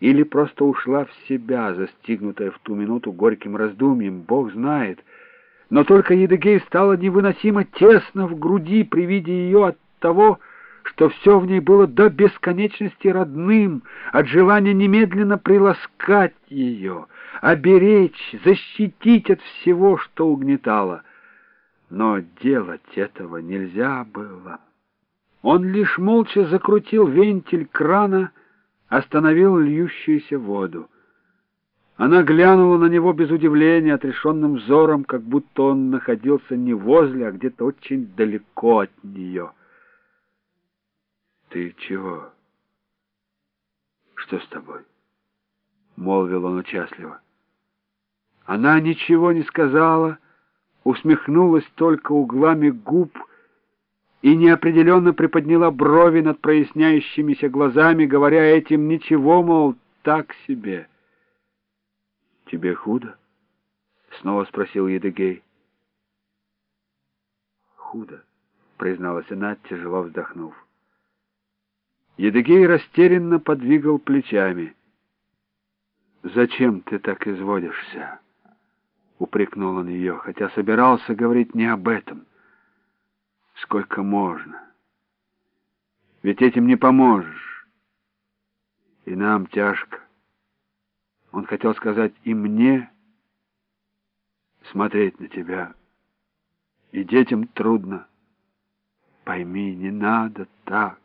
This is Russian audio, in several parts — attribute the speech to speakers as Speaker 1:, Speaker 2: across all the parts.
Speaker 1: или просто ушла в себя, застигнутая в ту минуту горьким раздумьем, Бог знает. Но только Едыгей стало невыносимо тесно в груди при виде ее от того, что все в ней было до бесконечности родным, от желания немедленно приласкать ее, оберечь, защитить от всего, что угнетало. Но делать этого нельзя было. Он лишь молча закрутил вентиль крана, остановил льющуюся воду. Она глянула на него без удивления, отрешенным взором, как будто он находился не возле, а где-то очень далеко от нее. «Ты чего? Что с тобой?» — молвил он участливо. Она ничего не сказала, усмехнулась только углами губ и неопределенно приподняла брови над проясняющимися глазами, говоря этим ничего, мол, так себе. «Тебе худо?» — снова спросил Едыгей. «Худо», — призналась она, тяжело вздохнув. Едыгей растерянно подвигал плечами. «Зачем ты так изводишься?» — упрекнул он ее, хотя собирался говорить не об этом. «Сколько можно? Ведь этим не поможешь. И нам тяжко. Он хотел сказать и мне смотреть на тебя, и детям трудно. Пойми, не надо так.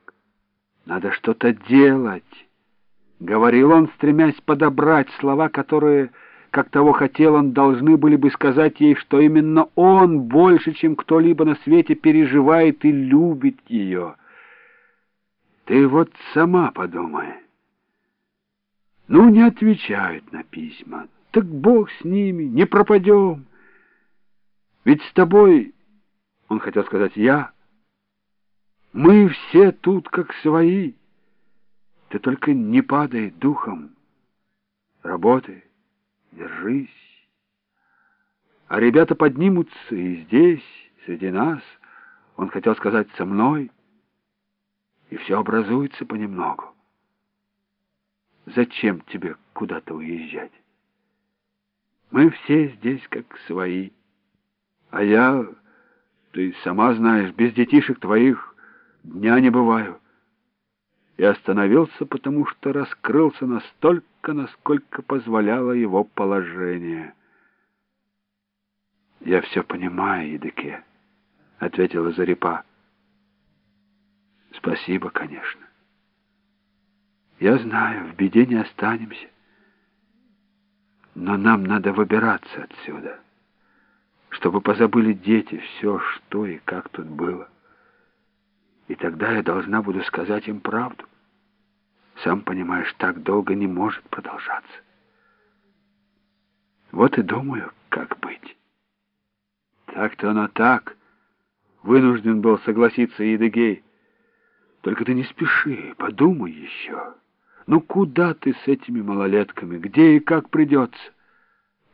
Speaker 1: Надо что-то делать, — говорил он, стремясь подобрать слова, которые, как того хотел он, должны были бы сказать ей, что именно он больше, чем кто-либо на свете, переживает и любит ее. Ты вот сама подумай. Ну, не отвечают на письма. Так Бог с ними, не пропадем. Ведь с тобой, он хотел сказать, я... Мы все тут как свои. Ты только не падай духом. Работай, держись. А ребята поднимутся и здесь, среди нас, он хотел сказать со мной, и все образуется понемногу. Зачем тебе куда-то уезжать? Мы все здесь как свои. А я, ты сама знаешь, без детишек твоих дня не бываю. И остановился, потому что раскрылся настолько, насколько позволяло его положение. «Я все понимаю, Едыке», — ответила Зарипа. «Спасибо, конечно. Я знаю, в беде не останемся. Но нам надо выбираться отсюда, чтобы позабыли дети все, что и как тут было» и тогда я должна буду сказать им правду. Сам понимаешь, так долго не может продолжаться. Вот и думаю, как быть. Так-то оно так. Вынужден был согласиться Едыгей. Только ты не спеши, подумай еще. Ну куда ты с этими малолетками, где и как придется?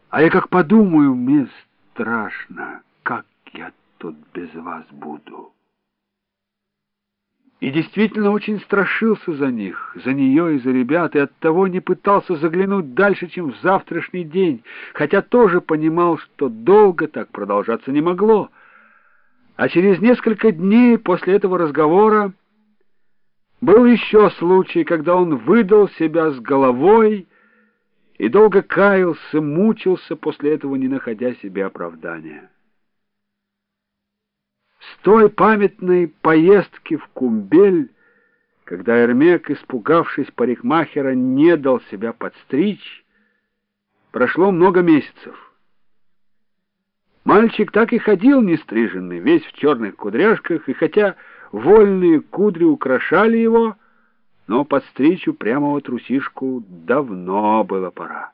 Speaker 1: А я как подумаю, мне страшно, как я тут без вас буду». И действительно очень страшился за них, за нее и за ребят, и оттого не пытался заглянуть дальше, чем в завтрашний день, хотя тоже понимал, что долго так продолжаться не могло. А через несколько дней после этого разговора был еще случай, когда он выдал себя с головой и долго каялся, мучился после этого, не находя себе оправдания. Той памятной поездки в Кумбель, когда Эрмек, испугавшись парикмахера, не дал себя подстричь, прошло много месяцев. Мальчик так и ходил нестриженный, весь в черных кудряшках, и хотя вольные кудри украшали его, но подстричь упрямого трусишку давно было пора.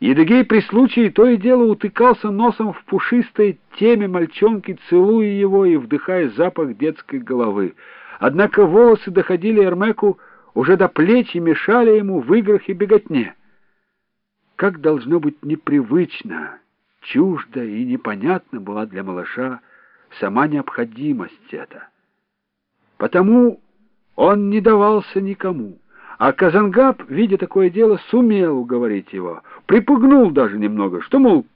Speaker 1: Едыгей при случае то и дело утыкался носом в пушистой теме мальчонки, целуя его и вдыхая запах детской головы. Однако волосы доходили Эрмеку уже до плеч и мешали ему в играх и беготне. Как должно быть непривычно, чуждо и непонятно была для малыша сама необходимость эта. Потому он не давался никому А Казангаб, видя такое дело, сумел уговорить его, припугнул даже немного, что, мол,